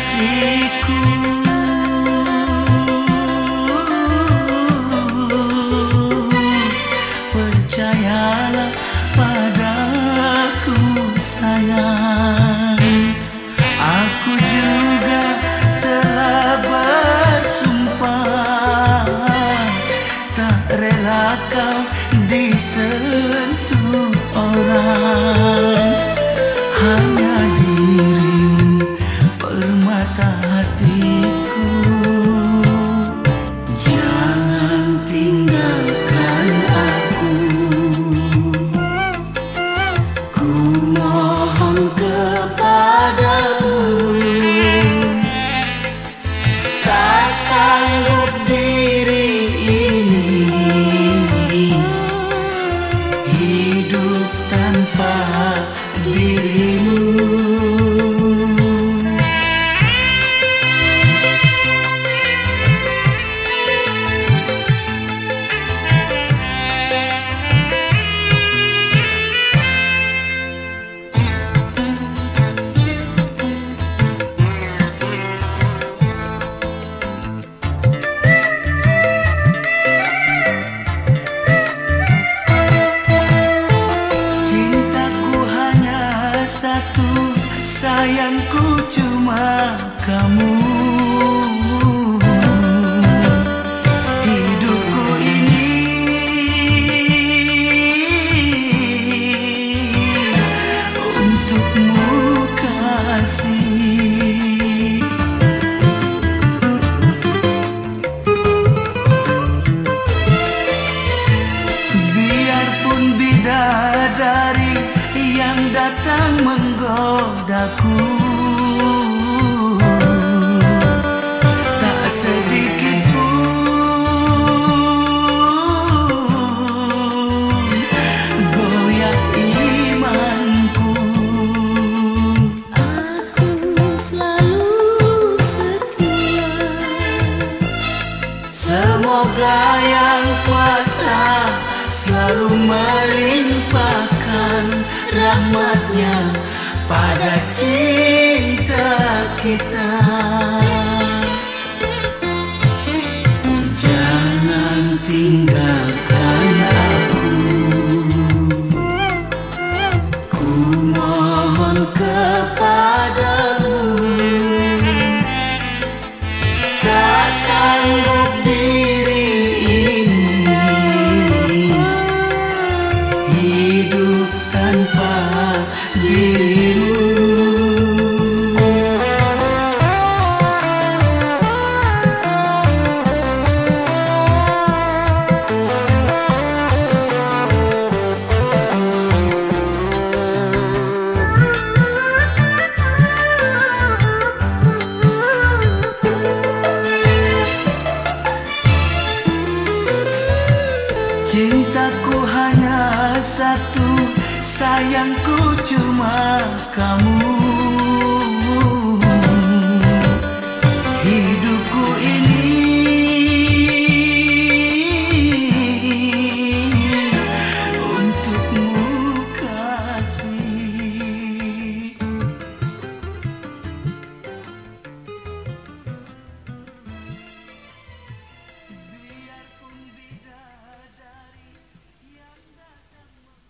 しく ku cuma kamu. datang menggodaku. Tak sedikit pun goyah imanku. Aku selalu setia. Semoga yang rahmatnya pada cinta kita. Jangan tinggalkan aku. Ku mohon kepadamu. Tak sanggup satu Sayangku cuma kamu